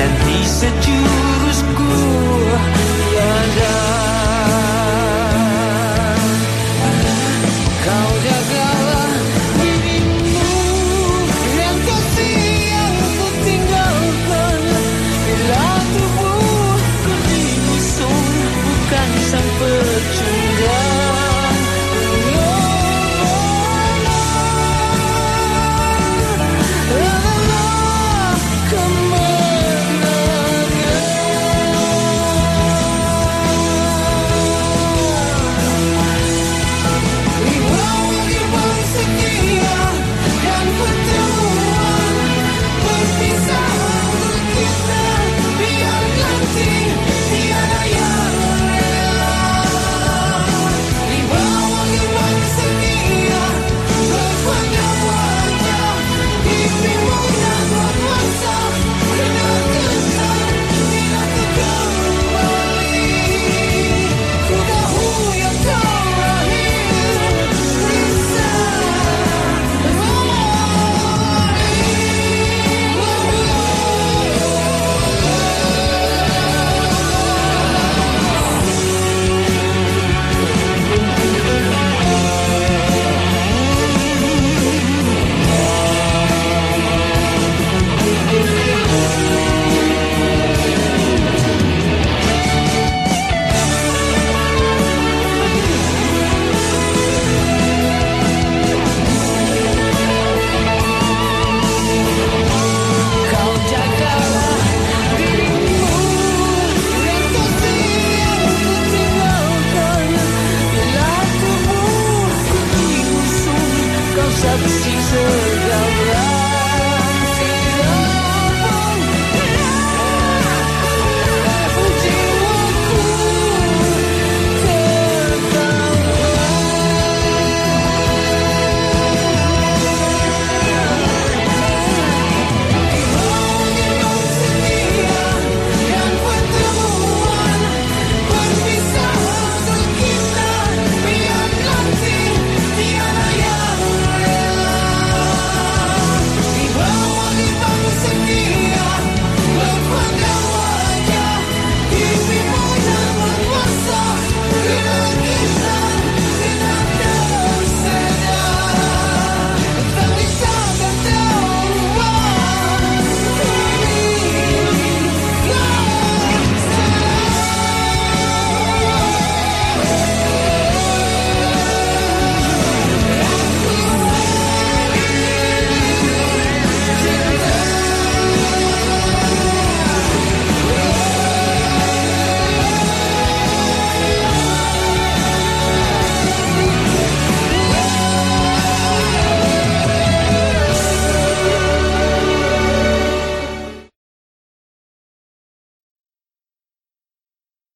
rindu he said, of the season